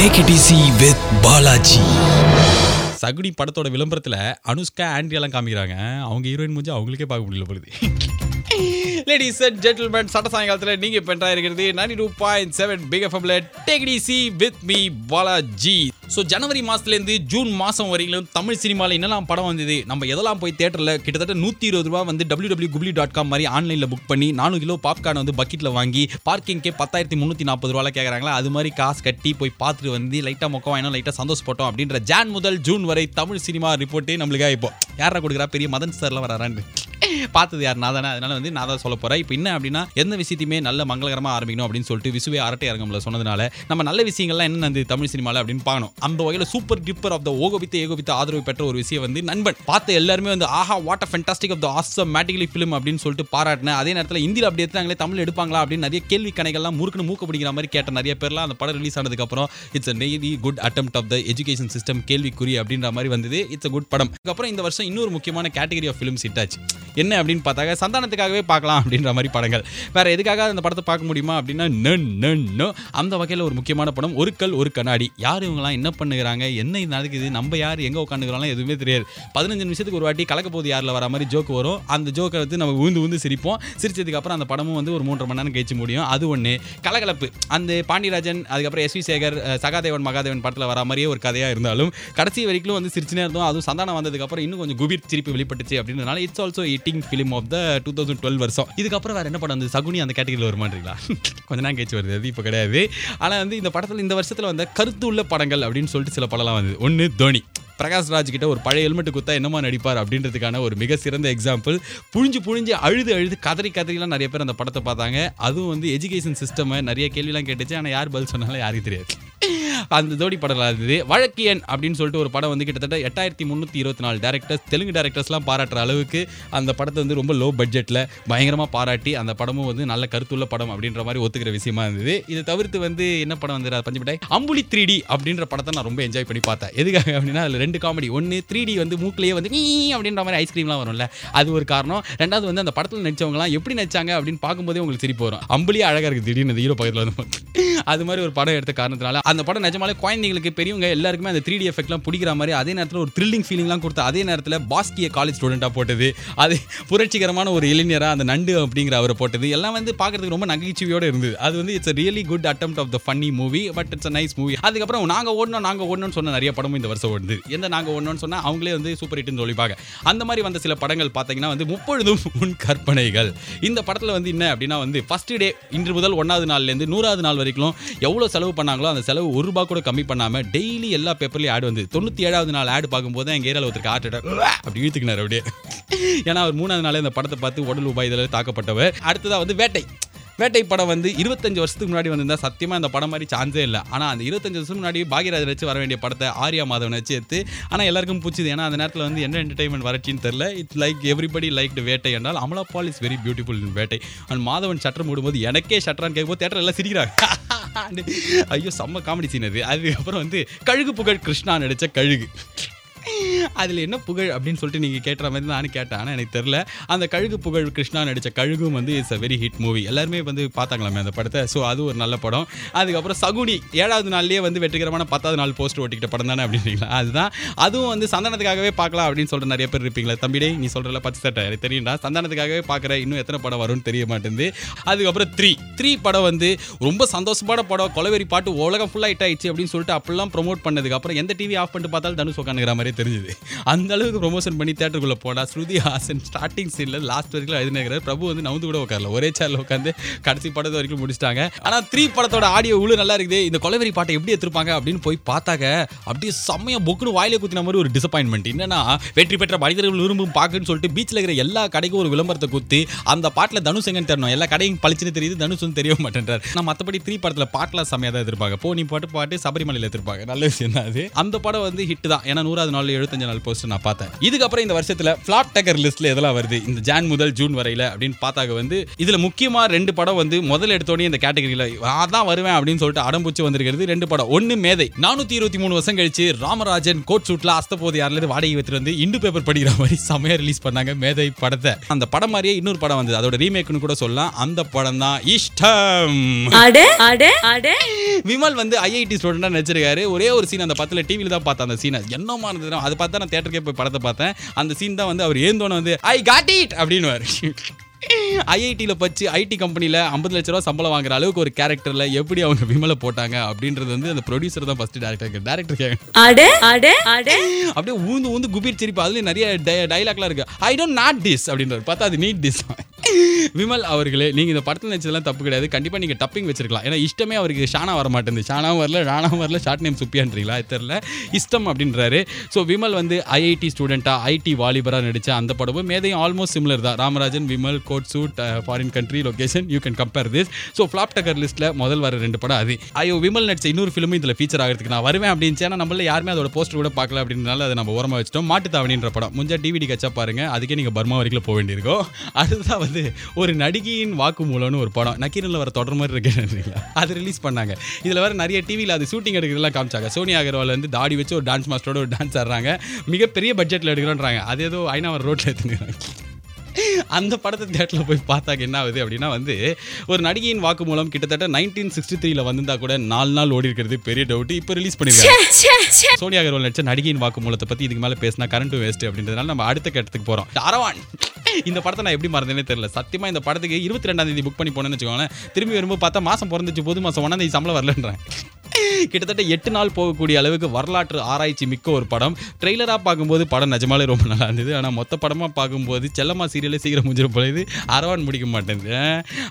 Take it easy with Balaji Saguni படத்தோட விளம்பரத்தில் அனுஷ்கா ஆண்ட்ரியாலாம் காமிக்கிறாங்க. அவங்க ஹீரோயின் முடிஞ்சு அவங்களுக்கே பார்க்க முடியல பொழுது லேடிஸ் அண்ட் ஜென்டில்மேன் சட்ட சாயங்காலத்தில் நீங்க பென்றா இருக்கிறது? Ninety two point seven big எஃப்எம்ல take with me Balaji so ஜனவரி மாசத்துலேருந்து ஜூன் மாதம் வரையிலும் தமிழ் சினிமாவில் என்னெல்லாம் படம் வந்தது? நம்ம எதெல்லாம் போய் தேட்டரில் கிட்டத்தட்ட நூற்றி இருபது ரூபா வந்து டபிள்யூ டபிள்யூ குப்ளி டாட் காம் மாதிரி ஆன்லைனில் புக் பண்ணி நானூறு கிலோ பாப்கார்ன் வந்து பக்கெட்டில் வாங்கி பார்க்கிங்கே பத்தாயிரத்தி முந்நூற்றி நாற்பது ரூபாய் கேட்குறாங்களா அது மாதிரி காசு கட்டி போய் பார்த்துட்டு வந்து லைட்டாக மொக்கம் வாங்கினோம் லைட்டாக சந்தோஷப்பட்டோம் அப்படின்ற ஜான் முதல் ஜூன் வரை தமிழ் சினிமா ரிப்போர்ட்டே நம்மளுக்காக இப்போ. யாரா கொடுக்குறா? பெரிய மதன் சார்லாம் வராரான்னு. பார்த்தது யார்? நான் தானே. அதனால வந்து நான் தான் சொல்ல போகிறேன் இப்போ என்ன அப்படின்னா எந்த விஷயத்தையுமே நல்ல மங்களகரமாக ஆரம்பிக்கணும் அப்படின்னு சொல்லிட்டு விசுவே அரட்டை அரங்கம்ல சொன்னதுனால நம்ம நல்ல விஷயங்கள்லாம் என்ன வந்து தமிழ் சினிமாவில் அப்படின்னு பார்க்கணும். அந்த வகையில் சூப்பர் டிப்பர் ஆஃப் த ஓகோபித்த ஏகோபித்த ஆதரவு பெற்ற ஒரு விஷயம் வந்து நண்பன். பார்த்த எல்லாருமே வந்து ஆஹா what a fantastic of the awesome மேட்டிகலி film அப்படின்னு சொல்லிட்டு பாராட்டினேன் அதே நேரத்தில் இந்தியில் அப்படி எடுத்தாங்களே தமிழ் எடுப்பாங்களா அப்படின்னு நிறைய கேள்வி கணைகள்லாம் முறுக்குன்னு மூக்க பிடிக்கிற மாதிரி கேட்ட நிறைய பேர்லாம் அந்த படம் ரிலீஸ் ஆனதுக்கப்புறம் it's a நெய்தி good attempt of the education system கேள்விக்குறி அப்படின்ற மாதிரி வந்தது. இட்ஸ் அ குட் படம். அதுக்கப்புறம் இந்த வருஷம் இன்னொரு முக்கியமான கேட்டகரி ஆஃப் ஃபிலிம்ஸ் ஹிட் ஆச்சு. என்ன அப்படின்னு பார்த்தாக்க சந்தானத்துக்காகவே பார்க்கலாம் அப்படின்ற மாதிரி படங்கள். வேற எதுக்காக அந்த படத்தை பார்க்க முடியுமா அப்படின்னா நன் அந்த வகையில் ஒரு முக்கியமான படம் ஒரு கல் ஒரு கண்ணாடி. யார் இவங்களாம் என்ன பண்ணுகிறாங்க? என்ன இது நடக்குது? நம்ம யார்? எங்கே உட்காந்துக்கிறாங்களோ எதுவுமே தெரியாது. பதினஞ்சு நிமிஷத்துக்கு ஒரு வாட்டி கலக்க போது யாரில் வர மாதிரி ஜோக் வரும். அந்த ஜோக்கை வந்து நம்ம உந்து உந்து சிரிப்போம். சிரிச்சதுக்கு அப்புறம் அந்த படமும் வந்து ஒரு மூன்றரை மணி நேரம் கழிச்சு முடியும். அது ஒன்று கலகலப்பு. அந்த பாண்டியராஜன் அதுக்கப்புறம் எஸ் வி சேகர் சகாதேவன் மகாதேவன் படத்தில் வர மாதிரியே ஒரு கதையாக இருந்தாலும் கடைசி வரைக்கும் வந்து சிரிச்சுனே இருந்தோம். அதுவும் சந்தானம் வந்ததுக்கப்புறம் இன்னும் கொஞ்சம் குபீர் சிரிப்பு வெளிப்பட்டுச்சு அப்படின்றதுனால it's also எயிட்டிங் film of the two thousand twelve வருஷம். இதுக்கப்புறம் வேறு என்ன படம் வந்து சகுனி அந்த கேட்டகரியில் வருமான்றீங்களா? கொஞ்ச நேரம் கழிச்சு வருது அது இப்போ கிடையாது. ஆனால் வந்து இந்த படத்தில் இந்த வருஷத்தில் வந்த கருத்து உள்ள படங்கள் அப்படின்னு சொல்லிட்டு சில படம்லாம் வந்தது. ஒன்று தோனி. பிரகாஷ் ராஜ் கிட்ட ஒரு பழைய ஹெல்மெட் குத்தா என்னமா நடிப்பார் அப்படின்றதுக்கான ஒரு மிக சிறந்த எக்ஸாம்பிள் புழிஞ்சு புழிஞ்சு அழுது அழுது கதறி கதறிலாம் நிறைய பேர் அந்த படத்தை பார்த்தாங்க. அதுவும் வந்து எஜுகேஷன் சிஸ்டம் நிறைய கேள்விலாம் கேட்டுச்சு. ஆனால் யார் பதில் சொன்னாலும் யாருக்கு தெரியாது. அந்த ஜோடி படம் இருந்தது. வழக்கியன் அப்படின்னு சொல்லிட்டு ஒரு படம் வந்து கிட்டத்தட்ட எட்டாயிரத்தி முந்நூற்றி இருபத்தி நாலு டேரக்டர்ஸ் தெலுங்கு டேரக்டர்ஸ்லாம் பாராட்டுற அளவுக்கு அந்த படத்தை வந்து ரொம்ப லோ பட்ஜெட்டில் பயங்கரமாக பாராட்டி அந்த படமும் வந்து நல்ல கருத்துள்ள படம் அப்படின்ற மாதிரி ஒத்துக்கிற விஷயமா இருந்தது. இதை தவிர்த்து வந்து என்ன படம் வந்து பஞ்சமிட்டாய் அம்புலி த்ரீ டி அப்படின்ற படத்தை நான் ரொம்ப என்ஜாய் பண்ணி பார்த்தேன். எதுக்காக அப்படின்னா அதில் ரெண்டு காமெடி ஒன்று த்ரீ டி வந்து மூக்கிலேயே வந்து நீ அப்படின்ற மாதிரி ஐஸ்கிரீம்லாம் வரும்ல. அது ஒரு காரணம். ரெண்டாவது வந்து அந்த படத்தில் நடிச்சவங்கலாம் எப்படி நடிச்சாங்க அப்படின்னு பார்க்கும்போதே உங்களுக்கு சிரிப்பு வரும். அம்பளியே அழகாக இருக்குது திடீர்னு ஹீரோ பக்கத்தில் வந்து அது மாதிரி ஒரு படம் எடுத்த காரணத்தினால அந்த படம் நிஜமாலே குழந்தைங்களுக்கு பெரியவங்க எல்லாருக்குமே அந்த த்ரீ டி எஃபெக்ட்லாம் பிடிக்கிற மாதிரி அதே நேரத்தில் ஒரு த்ரில்லிங் ஃபீலிங்லாம் கொடுத்து அதே நேரத்தில் பாஸ்கிய காலேஜ் ஸ்டூடெண்ட்டாக போட்டது. அது புரட்சிகரமான ஒரு இளைஞராக அந்த நண்டு அப்படிங்கிற அவரை போட்டது. எல்லாம் வந்து பார்க்கறதுக்கு ரொம்ப நகைச்சுவையோடு இருந்தது. அது வந்து it's really good attempt of the funny movie but it's a nice movie அதுக்கப்புறம் நாங்கள் ஓடணும் நாங்கள் ஓடணும்னு சொன்ன நிறைய படமும் இந்த வருஷம் ஓடுது. எந்த நாங்கள் ஓடணும்னு சொன்னால் அவங்களே வந்து சூப்பர் ஹிட்னு சொல்லிப்பாங்க. அந்த மாதிரி வந்த சில படங்கள் பார்த்தீங்கன்னா வந்து முப்பொழுதும் உன் கற்பனைகள். இந்த படத்தில் வந்து என்ன அப்படின்னா வந்து ஃபஸ்ட்டு டே இன்று முதல் ஒன்றாவது நாள்லேருந்து நூறாவது நாள் வரைக்கும் எவ்வளோ செலவு பண்ணாங்களோ அந்த செலவு ஒரு ரூபா கூட கம்மி பண்ணாமல் டெய்லி எல்லா பேப்பர்லேயும் ஆட் வந்து தொண்ணூற்றி ஏழாவது நாள் ஆட் பார்க்கும்போது தான் எங்கள் ஏரியாவில் ஒருத்தருக்கு ஹார்ட் அட்டாக் அப்படி இழுத்துக்கினார் அப்படியே. ஏன்னா அவர் மூணாவது நாளே அந்த படத்தை பார்த்து உடல் உபாய் இதில் தாக்கப்பட்டவர். அடுத்ததாக வந்து வேட்டை. வேட்டை படம் வந்து இருபத்தஞ்சு வருஷத்துக்கு முன்னாடி வந்திருந்தா சத்தியமாக இந்த படம் மாதிரி சான்ஸே இல்லை. ஆனால் அந்த இருபத்தஞ்சு வருஷம் முன்னாடி பாக்யராஜ் வச்சு வர வேண்டிய படத்தை ஆர்யா மாதவன் வச்சு எடுத்து ஆனால் எல்லாருக்கும் பிடிச்சது ஏன்னா அந்த நேரத்தில் வந்து என்ன என்டர்டைன்மெண்ட் வரச்சின்னு தெரில it's like everybody like Vettai என்றால் Amala Paul is very beautiful in Vettai. And Madhavan shutter மூடும்போது எனக்கே ஷட்டரான்னு கேட்கும்போது தேட்டர் எல்லாம் சிரிக்கிறாங்க. ஐயோ செம்ம காமெடி சீன் அது. அதுக்கப்புறம் வந்து கழுகு புகழ் கிருஷ்ணா நடித்த கழுகு. அதில் என்ன புகழ் அப்படின்னு சொல்லிட்டு நீங்கள் கேட்டுற மாதிரி நானும் கேட்டேன். ஆனால் எனக்கு தெரில. அந்த கழுகு புகழ் கிருஷ்ணா நடித்த கழுகும் வந்து it's a very hit movie எல்லாருமே வந்து பார்த்தாங்களாமே அந்த படத்தை. ஸோ அது ஒரு நல்ல படம். அதுக்கப்புறம் சகுனி ஏழாவது நாள்லேயே வந்து வெற்றிகரமான பத்தாவது நாள் போஸ்டர் ஓட்டிக்கிட்ட படம் தானே அப்படின்றீங்களா? அதுதான். அதுவும் வந்து சந்தானத்துக்காகவே பார்க்கலாம் அப்படின்னு சொல்லிட்டு நிறைய பேர் இருப்பீங்களா. தம்பிடே நீ சொல்கிறல பச்சை சட்டை. எனக்கு தெரியும்டா. சந்தானத்துக்காகவே பார்க்குற இன்னும் எத்தனை படம் வரும்னு தெரிய மாட்டேங்குது. அதுக்கப்புறம் த்ரீ த்ரீ படம் வந்து ரொம்ப சந்தோஷமான படம். கொலவெறி பாட்டு உலகம் ஃபுல்லாக ஹிட் ஆயிடுச்சு அப்படின்னு சொல்லிட்டு அப்படிலாம் ப்ரோமோட் பண்ணதுக்கு அப்புறம் எந்த டிவி ஆஃப் பண்ணிட்டு பார்த்தாலும் தனுஷ் உட்காந்துக்கிற மாதிரி தெரிஞ்சுது. அந்த அளவுக்கு ப்ரொமோஷன் பண்ணி தேட்டருக்குள்ளே போனா ஸ்ருதி ஹாசன் ஸ்டார்டிங் சீனில் லாஸ்ட் வரைக்கும் எழுதினாரு பிரபு வந்து நவுந்து கூட உட்காரல. ஒரே சேரில் உட்காந்து கடைசி படத்து வரைக்கும் முடிச்சிட்டாங்க. ஆனால் த்ரீ படத்தோட ஆடியோ உள்ள நல்லா இருக்குது. இந்த கொலவெறி பாட்டை எப்படி எடுத்திருப்பாங்க அப்படின்னு போய் பார்த்தாக்க அப்படியே செம்மையா பொக்குன்னு வாயிலே குத்தின மாதிரி ஒரு டிசப்பாயின்மெண்ட் என்னன்னா வெற்றி பெற்ற மனிதர்கள் விரும்பும் பாக்குன்னு சொல்லிட்டு பீச்சில் இருக்கிற எல்லா கடைக்கும் ஒரு விளம்பரத்தை குத்தி அந்த பாட்டில் தனுஷ் எங்கன்னு தெரியணும் எல்லா கடையும் பளிச்சுன்னு தெரியுது தனுஷ் தெரிய மாட்டேன்றார். நான் மற்றபடி த்ரீ படத்தில் பாட்டெலாம் செம்மையாக தான் எதிர்ப்பாங்க போ நீ பாட்டு பாட்டு சபரிமலையில் எதிர்ப்பாங்க நல்ல விஷயம் தான் அது. அந்த படம் வந்து ஹிட் தான். ஏன்னா நூறாவது நாள் எழுபத்தஞ்சு நாள் போஸ்ட் நான் பார்த்தேன். இதுக்கப்புறம் இந்த வருஷத்தில் ஃபிளாப் டக்கர் லிஸ்ட்ல எதெல்லாம் வருது? இந்த ஜான் முதல் ஜூன் வரையில அப்படின்னு பார்த்தாக்க வந்து இதுல முக்கியமா ரெண்டு படம் வந்து முதல் எடுத்தோடனே இந்த கேட்டகரியில அதான் வருவேன் அப்படின்னு சொல்லிட்டு அடம்புச்சு வந்திருக்கிறது ரெண்டு படம். ஒன்னு மேதை. நானூத்தி இருபத்தி மூணு வருஷம் கழிச்சு ராமராஜன் கோட் சூட்ல அஸ்தபோது யாரிலிருந்து வாடகை வைத்துட்டு வந்து இண்டு பேப்பர் படிக்கிற மாதிரி செமையா ரிலீஸ் பண்ணாங்க மேதை படத்தை. அந்த படம் மாதிரியே இன்னொரு படம் வந்தது. அதோட ரீமேக்னு கூட சொல்லலாம். அந்த படம் தான் இஷ்டம். விமல் வந்து ஐஐடி ஸ்டூடெண்டாக நடிச்சிருக்காரு. ஒரே ஒரு சீன் அந்த படத்தில் டிவியில் தான் பார்த்தேன் அந்த சீனை என்னமா இருந்தது அது பார்த்தா நான் தேட்டருக்கே போய் படத்தை பார்த்தேன். அந்த சீன் தான் வந்து அவர் ஏந்தோன்னு வந்து ஐ காட் இட் அப்படின்னு ஐஐடியில் பச்சு ஐடி கம்பெனியில் ஐம்பது லட்ச ரூபா சம்பளம் வாங்குற அளவுக்கு ஒரு கேரக்டரில் எப்படி அவங்க விமலை போட்டாங்க அப்படின்றது வந்து அந்த ப்ரொடியூசர் தான் ஃபஸ்ட்டு டேரக்டர் டேரக்டர் அப்படியே ஊந்து ஊந்து குபீர் சிரிப்பு. அதுலேயும் நிறைய டைலாக்லாம் இருக்கு. ஐ டோன்ட் நாட் திஸ் அப்படின்றார். பார்த்தா அது நீட் திஸ் விமல் அவர்களே நீங்கள் இந்த படத்தில் நடிச்சதெல்லாம் தப்பு கிடையாது. கண்டிப்பாக நீங்கள் டப்பிங் வச்சிருக்கலாம். ஏன்னா இஷ்டமே அவருக்கு ஷானா வர மாட்டேங்குது ஷானாவும் வரல ராணாவும் வரல ஷார்ட் நேம் சுப்பியான்றீங்களா? தெரில இஷ்டம் அப்படின்றாரு. ஸோ விமல் வந்து ஐஐடி ஸ்டூடெண்ட்டாக ஐடி வாலிபராக நடித்த அந்த படமும் மேதையும் ஆல்மோஸ்ட் சிமிலர் தான். Ramarajan Vimal coat suit foreign country location you can compare this so flop டக்கர் லிஸ்ட்டில் முதல் வர ரெண்டு படம் அது. ஐயோ விமல் நடிச்ச இன்னொரு ஃபிலிமும் இதில் ஃபீச்சர் ஆகிறதுக்கு நான் வருவேன் அப்படின்னு ஏன்னா நம்மள யாருமே அதோட போஸ்டர் கூட பார்க்கல அப்படின்றனால அதை நம்ம ஓரமாக வச்சிட்டோம். மாட்டுத்தாவணின்ற படம். முஞ்சா டிவிடி கச்சா பாருங்க. அதுக்கே நீங்கள் பர்மா வரைக்கும் போக வேண்டியிருக்கோம் அடுத்ததான் வந்து ஒரு நடிகையின் வாக்கு மூலம்னு ஒரு படம். நக்கீரனில் வர தொடர் மாதிரி இருக்கு அது ரிலீஸ் பண்ணாங்க. இதில் வர நிறைய டிவியில் அது ஷூட்டிங் எடுக்கிறதுலாம் காமிச்சாங்க. சோனியா அகர்வால் வந்து தாடி வச்சு ஒரு டான்ஸ் மாஸ்டரோட ஒரு டான்ஸ் ஆடுறாங்க. மிகப்பெரிய பட்ஜெட்டில் எடுக்கிறோன்றாங்க. அது ஏதோ ஐநாவர் ரோட்டில் எடுத்துக்கிறாங்க. அந்த படத்தை தேட்டரில் போய் பார்த்தாக்க என்ன ஆகுது அப்படின்னா வந்து ஒரு நடிகையின் வாக்கு மூலம் கிட்டத்தட்ட நைன்டீன் சிக்ஸ்டி த்ரீல வந்திருந்தா கூட நாலு நாள் ஓடி இருக்கிறது பெரிய டவுட் இப்போ ரிலீஸ் பண்ணிருக்காங்க. சோனியா அகர்வால் நடிச்ச நடிகையின் வாக்கு மூலத்தை பற்றி இதுக்கு மேலே பேசினா கரண்ட் வேஸ்ட் அப்படின்றதுனால நம்ம அடுத்த கட்டத்துக்கு போகிறோம் அரவான். இந்த படத்தை நான் எப்படி மறந்தேனே தெரியல. சத்தியமா இந்த படத்துக்கு இருபத்தி ரெண்டாம் தேதி புக் பண்ணி போனேன்னு வச்சுக்கோங்களேன். திரும்பி வரும்போது பார்த்தா மாசம் பிறந்துச்சு பொது மாசம் ஒன்றாம் தேதி சம்பளம் வரலன்றேன் கிட்டத்தட்ட எட்டு நாள் போகக்கூடிய அளவுக்கு வரலாற்று ஆராய்ச்சி மிக்க ஒரு படம். ட்ரெய்லராக பார்க்கும்போது படம் நிஜமாலே ரொம்ப நல்லா இருந்தது. ஆனால் மொத்த படமாக பார்க்கும்போது செல்லம்மா சீரியலே சீக்கிரம் முடிஞ்சிட போகுது அரவான் முடிக்க மாட்டேங்குது.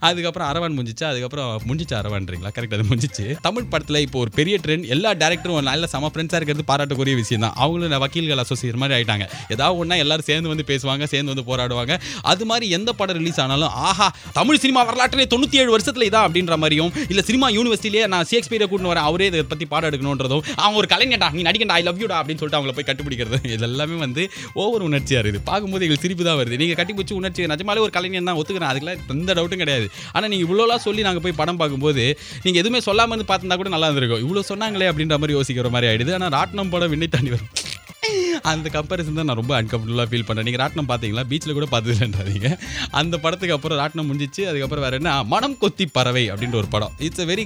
அதுக்கப்புறம் அரவான் முடிஞ்சிச்சு? அதுக்கப்புறம் முடிஞ்சிச்சு அரவான்றீங்களா? கரெக்ட் அது முடிஞ்சிச்சு. தமிழ் படத்தில் இப்போ ஒரு பெரிய ட்ரெண்ட் எல்லா டேரக்டரும் ஒரு நல்ல சம ஃப்ரெண்ட்ஸாக இருக்கிறது பாராட்டக்கூடிய விஷயம் தான் அவங்களும் வக்கீல்கள் அசோசியேட் மாதிரி ஆயிட்டாங்க. ஏதாவது ஒன்றா எல்லாரும் சேர்ந்து வந்து பேசுவாங்க சேர்ந்து வந்து போராடுவாங்க. அது மாதிரி எந்த படம் ரிலீஸ் ஆனாலும் ஆஹா தமிழ் சினிமா வரலாற்றிலே தொண்ணூற்றி ஏழு வருஷத்துல இதான் அப்படின்ற மாதிரியும் இல்லை சினிமா யூனிவர்சிட்டிலேயே நான் ஷேக்ஸ்பியரை கூட்டு வரேன் அவரே இதை பற்றி பாடம் எடுக்கணுன்றதும் அவன் ஒரு கலைஞடா நீ நடிக்கண்டா ஐ லவ் யூடா அப்படின்னு சொல்லிட்டு அவங்கள போய் கட்டுப்பிடிக்கிறது இது எல்லாமே வந்து ஓவர் உணர்ச்சியாக இருக்குது. பார்க்கும்போது எங்களுக்கு சிரிப்பு தான் வருது. நீங்கள் கட்டி பிடிச்சி உணர்ச்சி நிஜமாலே ஒரு கலைஞன் தான் ஒத்துக்கிறேன். அதுக்கெல்லாம் எந்த டவுட்டும் கிடையாது. ஆனால் நீங்கள் இவ்வளோலாம் சொல்லி நாங்கள் போய் படம் பார்க்கும்போது நீங்கள் எதுவுமே சொல்லாமல் வந்து பார்த்துருந்தா கூட நல்லா இருந்திருக்கும். இவ்வளோ சொன்னாங்களே அப்படின்ற மாதிரி யோசிக்கிற மாதிரி ஆயிடுது. ஆனால் ராட்னம் படம் விண்ணை தாண்டி வரும். அந்த கம்பேரிசன் தான் நான் ரொம்ப அன்கம்ஃபர்டபுளாக ஃபீல் பண்ணுறேன் நீங்கள் ராட்டினம் பார்த்தீங்களா? பீச்சில் கூட பார்த்ததுலன்றாதீங்க அந்த படத்துக்கு அப்புறம் ராட்டினம் முடிஞ்சிச்சு. அதுக்கப்புறம் வேறு என்ன? மனம் கொத்தி பறவை அப்படின்ற ஒரு படம். It's a very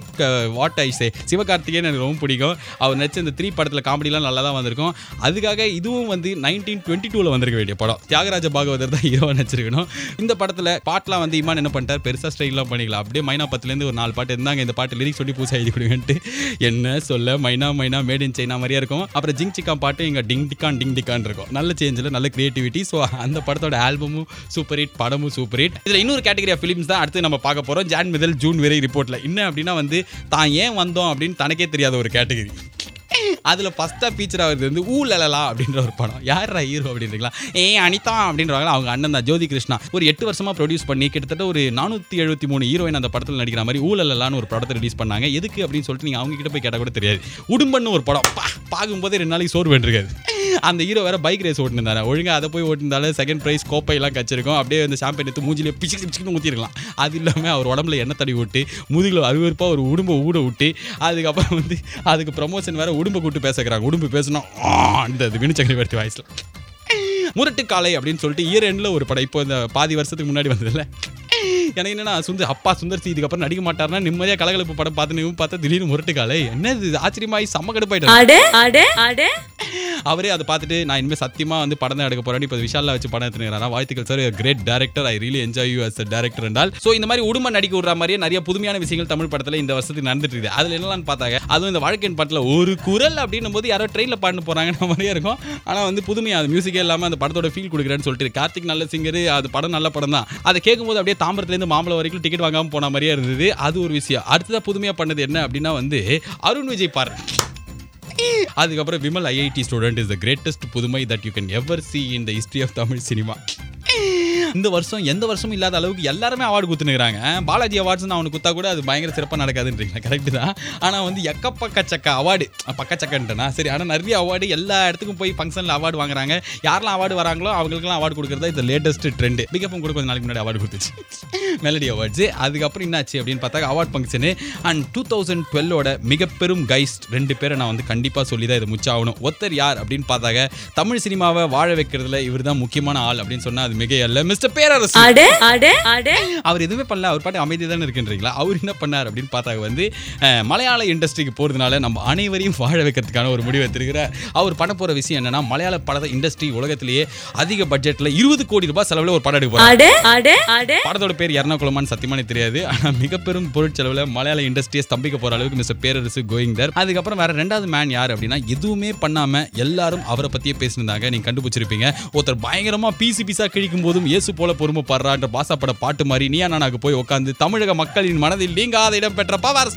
what I say Sivakarthikeyan எனக்கு ரொம்ப பிடிக்கும். அவர் நடிச்ச இந்த த்ரீ படத்தில் காமெடிலாம் நல்லா தான் வந்திருக்கும். அதுக்காக இதுவும் வந்து நைன்டீன் டுவெண்ட்டி டூவில் வந்திருக்க வேண்டிய படம். தியாகராஜ பாகவதர் தான் ஹீரோவாக நடிச்சிருக்கணும். இந்த படத்தில் பாட்டெலாம் வந்து இமான் என்ன பண்ணிட்டார்? பெருசாக ஸ்டைல்லாம் பண்ணிக்கலாம் அப்படியே மைனா பத்துலேருந்து ஒரு நாலு பாட்டு இருந்தாங்க. இந்த பாட்டு லிரிக்ஸ் சொல்லி பூசா எழுதி கொடுங்கன்ட்டு. என்ன சொல்ல? மைனா மைனா மேட் இன் சைனா மாதிரியா இருக்கும். அப்புறம் ஜிங் சிக்கா பாட்டு இங்கே டிங் டிக்கான் டிங் டிக்கான் இருக்கும். நல்ல சேஞ்சில் நல்ல கிரியேட்டிவிட்டி ஸோ அந்த படத்தோட ஆல்பமும் சூப்பர் ஹிட் படமும் சூப்பர் ஹிட் இதில் இன்னொரு கேட்டகரி ஆஃப் ஃபிலிம்ஸ் தான் அடுத்து நம்ம பார்க்க போகிறோம் ஜான் முதல் ஜூன் வரை ரிப்போர்ட்டில் என்ன அப்படின்னா வந்து தான் ஏன் வந்தோம் அப்படின்னு தனக்கே தெரியாத ஒரு கேட்டகரி அதில் ஃபஸ்ட்டாக ஃபீச்சர் ஆகுறது வந்து ஊ லலலா அப்படின்ற ஒரு படம். யாரா ஹீரோ அப்படின்றீங்களா? ஏ அனிதா அப்படின்றவங்க அவங்க அண்ணன் தான் ஜோதி கிருஷ்ணா ஒரு எட்டு வருஷமாக ப்ரொடியூஸ் பண்ணி கிட்டத்தட்ட ஒரு நானூற்றி எழுபத்தி மூணு ஹீரோயின் அந்த படத்தில் நடிக்கிற மாதிரி ஊழலான்னு ஒரு படத்தை ரிலீஸ் பண்ணாங்க. எதுக்கு அப்படின்னு சொல்லிட்டு நீங்கள் அவங்க கிட்ட போய் கேட்டால் கூட தெரியாது. உடும்பன்னு ஒரு படம். பார்க்கும்போதே ரெண்டு நாளைக்கு சோறு வேண்டிருக்காது அந்த ஹீரோ வேற பைக் ரேஸ் ஓட்டிருந்தாரு ஒழுங்காக அதை போய் ஓட்டிருந்தாலும் செகண்ட் ப்ரைஸ் கோப்பையெல்லாம் கச்சிருக்கும். அப்படியே அந்த ஷாம்பெயின் எடுத்து மூஞ்சிலே பிச்சு பிச்சுன்னு ஊற்றிருக்கலாம் அது இல்லாமல் அவர் உடம்புல எண்ணெய் தடி விட்டு முதுகில் அருவருப்பாக ஒரு உடும்பை ஊட விட்டு அதுக்கப்புறம் வந்து அதுக்கு ப்ரமோஷன் வேற உடும்பு உடும்பு கூட்டு பேசுகிறாங்க உடும்பு பேசினா அந்த வினு சக்கரவர்த்தி வாய்ஸில். முரட்டு காலை அப்படின்னு சொல்லிட்டு இயர் எண்டில் ஒரு படம். இப்போ இந்த பாதி வருஷத்துக்கு முன்னாடி வந்ததில்ல எனக்கு என்னன்னா சுந்தர் அப்பா சுந்தர் சி இதுக்கப்புறம் நடிக்க மாட்டார்னா நிம்மதியாக கலகலப்பு படம் பார்த்து பார்த்தா திடீர்னு முரட்டு காலை. என்ன இது? ஆச்சரியமாயி செம்ம கடுப்பாயிட்டாரு. அவரே அதை பார்த்துட்டு நான் இனிமேல் சத்தியமாக வந்து படம் தான் எடுக்க போறேன். இப்போ விஷாலில் வச்சு படம் எடுத்துக்கிறாரா வாழ்த்துக்கள் sir great director I really enjoy you as director என்றால். ஸோ இந்த மாதிரி உடுமை நடிக்க விடுற மாதிரியே நிறைய புதுமையான விஷயங்கள் தமிழ் படத்தில் இந்த வருஷத்துக்கு நடந்துட்டு இருக்குது. அதில் என்னலாம் பார்த்தாங்க அதுவும் இந்த வாழ்க்கையின் படத்தில் ஒரு குரல் அப்படின்னும் போது யாரோ ட்ரெயினில் பாடினு போகிறாங்கன்ற மாதிரியே இருக்கும். ஆனால் வந்து புதுமையாக அது மியூசிக்கே இல்லாமல் அந்த படத்தோட ஃபீல் கொடுக்குறேன்னு சொல்லிட்டு கார்த்திக் நல்ல சிங்கர் அது படம் நல்ல படம் தான். அதை கேட்கும்போது அப்படியே தாம்பரத்துலேருந்து மாம்பழம் வரைக்கும் டிக்கெட் வாங்காமல் போன மாதிரியே இருந்தது. அது ஒரு விஷயம். அடுத்ததாக புதுமையாக பண்ணது என்ன அப்படின்னா வந்து அருண் விஜய் பாரு அதுக்கப்புறம் Vimal IIT student is the greatest புதுமை that you can ever see in the history of Tamil cinema இந்த வருஷம் எந்த வருஷமும் இல்லாத அளவுக்கு எல்லாருமே அவார்டு கொடுத்துனுக்குறாங்க பாலாஜி அவார்ட்ஸ் அவனுக்கு குத்தா கூட அது பயங்கர சிறப்பாக நடக்காதுன்றீங்களா? கரெக்டு தான். ஆனால் வந்து எக்க பக்க சக்க அவார்டு பக்கச்சக்கன்ட்டனா? சரி ஆனால் நிறைய அவார்டு எல்லா இடத்துக்கும் போய் ஃபங்க்ஷனில் அவார்டு வாங்குறாங்க. யாரெல்லாம் அவார்டு வராங்களோ அவங்களுக்குலாம் அவார்டு கொடுக்குறதா இது லேட்டஸ்ட் ட்ரெண்டு பிகப்பும் கூட கொஞ்சம் நாளைக்கு முன்னாடி அவார்டு கொடுத்துச்சு. மெலடி அவார்ட்ஸ் அதுக்கப்புறம் என்னாச்சு அப்படின்னு பார்த்தா award function and two thousand டுவெல்லோட மிகப்பெரும் கைஸ்ட் ரெண்டு பேரை நான் வந்து கண்டிப்பாக சொல்லி தான் இது முச்சாகணும் ஒருத்தர் யார் அப்படின்னு பார்த்தாங்க தமிழ் சினிமாவை வாழ வைக்கிறதுல இவர் தான் முக்கியமான ஆள் அப்படின்னு சொன்னால் அது மிக அல்ல மிஸ்டர் மிஸ்டர் பேரரசு அட அட அட. அவர் எதுவுமே பண்ணல. அவர் பாட்டு அமைதி தானே இருக்குன்றீங்களா? அவர் என்ன பண்ணார் அப்படின்னு பார்த்தா வந்து மலையாள இண்டஸ்ட்ரிக்கு போகிறதுனால நம்ம அனைவரையும் வாழ வைக்கிறதுக்கான ஒரு முடிவு எடுத்திருக்கிறார். அவர் பண்ண போகிற விஷயம் என்னன்னா மலையாள பட இண்டஸ்ட்ரி உலகத்திலேயே அதிக பட்ஜெட்டில் இருபது கோடி ரூபாய் செலவில் ஒரு படம் எடுக்க அட படத்தோட பேர் எர்ணாகுளமான்னு சத்தியமானே தெரியாது. ஆனால் மிக பெரும் பொருட்செலவில் மலையாள இண்டஸ்ட்ரியை ஸ்தம்பிக்க போகிற அளவுக்கு மிஸ்டர் பேரரசு கோயிங் தர் அதுக்கப்புறம் வேற ரெண்டாவது மேன் யார் அப்படின்னா எதுவுமே பண்ணாமல் எல்லாரும் அவரை பற்றியே பேசியிருந்தாங்க நீங்கள் கண்டுபிடிச்சிருப்பீங்க. ஒருத்தர் பயங்கரமாக பீசி பீஸா கிழிக்கும் போதும் இயேசு போல பொறுமைப்படுறான்ற பாசப்பட பாட்டு மாதிரி நீயா நானாக்கு போய் உட்காந்து தமிழக மக்களின் மனதில் நீங்காத இடம் பெற்ற power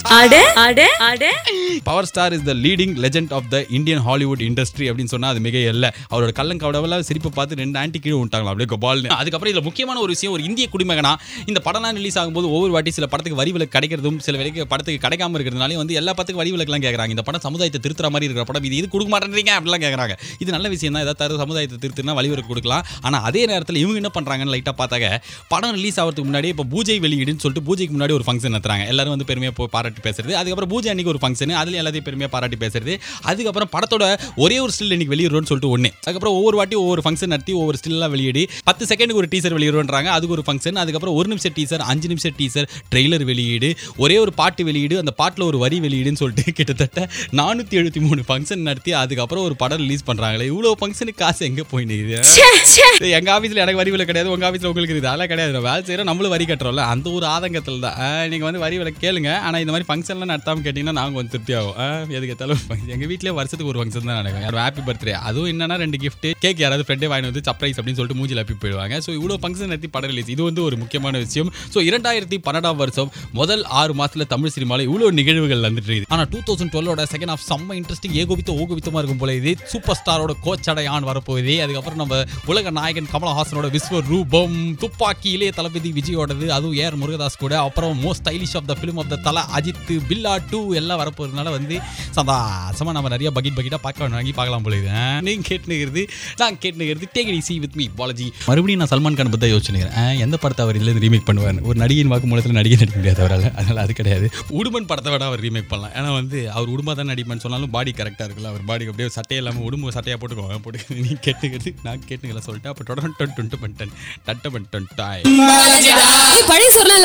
power star is the leading legend of the Indian Hollywood industry அப்படின்னு சொன்னால் அது மிக இல்லை அவரோட கள்ளங்கவடவெல்லாம் சிரிப்பை பார்த்து ரெண்டு ஆண்டி கீழே விட்டாங்களா அப்படியே கோபால்னு. அதுக்கப்புறம் இதில் முக்கியமான ஒரு விஷயம் ஒரு இந்திய குடிமகனா இந்த படம்லாம் ரிலீஸ் ஆகும்போது ஒவ்வொரு வாட்டி சில படத்துக்கு வரி விலக்கு கிடைக்கிறதும் சில விலைக்கு படத்துக்கு கிடைக்காம இருக்கிறதுனால வந்து எல்லா படத்துக்கு வரி விலக்குலாம் கேட்குறாங்க இந்த படம் சமுதாயத்தை திருத்துற மாதிரி இருக்கிற படம் இது இது கொடுக்க மாட்டேன்றீங்க அப்படிலாம் கேட்குறாங்க இது நல்ல விஷயம் தான். ஏதாவது சமுதாயத்தை திருத்தினா வழி விலக்கு கொடுக்கலாம். ஆனால் அதே நேரத்தில் இவங்க என்ன பண்ணுறாங்கன்னு லைட்டாக பார்த்தாங்க படம் ரிலீஸ் ஆகிறதுக்கு முன்னாடி இப்போ பூஜை வெளியீடுன்னு சொல்லிட்டு பூஜைக்கு முன்னாடி ஒரு ஃபங்க்ஷன் நடத்துறாங்க. எல்லாரும் வந்து பெருமையாக போய் பாராட்டி பேசுறது. அதுக்கப்புறம் பூஜை அன்னைக்கு ஒரு ஃபங்க்ஷன் அதுல எல்லாத்தையும் பெருமையா பாராட்டி பேசுறது. அதுக்கப்புறம் படத்தோட ஒரே ஒரு ஸ்டில் இன்னைக்கு வெளியிடுறோம்னு சொல்லிட்டு ஒன்று அதுக்கப்புறம் ஒவ்வொரு வாட்டி ஒவ்வொரு ஃபங்க்ஷன் நடத்தி ஒவ்வொரு ஸ்டில்லாம் வெளியிடு. பத்து செகண்டுக்கு ஒரு டீசர் வெளியிடுறாங்க அதுக்கு ஒரு ஃபங்க்ஷன் அதுக்கப்புறம் ஒரு நிமிஷம் டீசர் அஞ்சு நிமிஷம் டீசர் ட்ரெய்லர் வெளியீடு. ஒரே ஒரு பாட்டு வெளியீடு அந்த பாட்டில் ஒரு வரி வெளியீடுன்னு சொல்லிட்டு கிட்டத்தட்ட நானூற்றி எழுபத்தி மூணு ஃபங்க்ஷன் நடத்தி அதுக்கப்புறம் ஒரு படம் ரிலீஸ் பண்ணுறாங்களே இவ்வளோ ஃபங்க்ஷனுக்கு காசு எங்கே போய் நிற்குது ச்சே ச்சே. டேய், எங்க ஆபீஸ்ல எனக்கு வரி விலை கிடையாது உங்க ஆபீஸ்ல உங்களுக்கு இருக்குது. அதெல்லாம் கிடையாது. வேலை செய்யறோம் நம்மளும் வரி கட்டுறோம்ல. அந்த ஒரு ஆதங்கத்தில் தான் ஆ, நீங்க வந்து வரி விலை கேளுங்க. ஆனா இந்த மாதிரி ஃபங்க்ஷன்லாம் நடத்தாம கேட்டீங்கன்னா நாங்க வந்து திருப்தி ஆகும் எதுக்கு எத்தாலும் எங்க வீட்லயே வருஷத்துக்கு ஒரு ஃபங்க்ஷன் தான் நடக்கும் யாரும் ஹாப்பி பர்த்டே அதுவும் என்னன்னா ரெண்டு கிஃப்ட் கேக் யாராவது ஃப்ரெண்டே வாங்கி வந்து சர்ப்ரைஸ் அப்படின்னு சொல்லிட்டு மூஞ்சில் ஹாப்பி போயிடுவாங்க ஸோ இவ்வளோ ஃபங்க்ஷன் நடத்தி படம் ரிலீஸ் இது வந்து ஒரு முக்கியமான விஷயம் ஸோ இரண்டாயிரத்தி பன்னெண்டாம் வருஷம் முதல் ஆறு மாசத்துல தமிழ் சினிமாவில் இவ்வளோ நிகழ்வுகள் வந்துட்டு இருக்குது ஆனா டூ தௌசண்ட் டுவெல்லோட செகண்ட் ஆஃப் செம்ம இன்ட்ரெஸ்டிங் ஏகோபித்த ஓகோபித்தமா இருக்கும் போல இது சூப்பர் ஸ்டாரோட கோச்சடை கோச்சடையான் வரப்போகுது அதுக்கப்புறம் நம்ம உலக நாயகன் கமலஹாசனோட விஸ்வ ரூபம் துப்பாக்கி இளைய தளபதி விஜயோடது அதுவும் ஏர் முருகதாஸ் கூட அப்புறம் most stylish of the film of the Thala Ajith Billa two எல்லாம் வரப்போகுது இருக்கிறதுனால வந்து சந்தாசமா நம்ம நிறைய பக்கெட் பக்கெட்டாக பார்க்க வாங்கி பார்க்கலாம் போல இது நீங்க கேட்டுனுங்கிறது நான் கேட்டுனுங்கிறது take it easy with me Balaji மறுபடியும் நான் சல்மான் கான் பற்றி யோசிச்சுக்கிறேன் எந்த படத்தை அவர் இதில் ரீமேக் பண்ணுவார் ஒரு நடிகையின் வாக்கு மூலத்தில் நடிகை நடிக்க முடியாது அவரால் அதனால் அது கிடையாது உடுமன் படத்தை விட அவர் ரீமேக் பண்ணலாம் ஏன்னா வந்து அவர் உடுமா தான் நடிப்பேன்னு சொன்னாலும் பாடி கரெக்டாக இருக்குல்ல அவர் பாடி அப்படியே சட்டையே இல்லாமல் உடும்பு சட்டையாக போட்டுக்கோங்க போட்டு நீ கேட்டுக்கிறது நான் கேட்டுக்கல சொல்லிட்டு அப்போ தொடர்ந்து டுவெண்ட்டு பண்ணிட்டேன் டட்ட பண்ணிட்டேன் டாய் பழைய சொல்லலாம்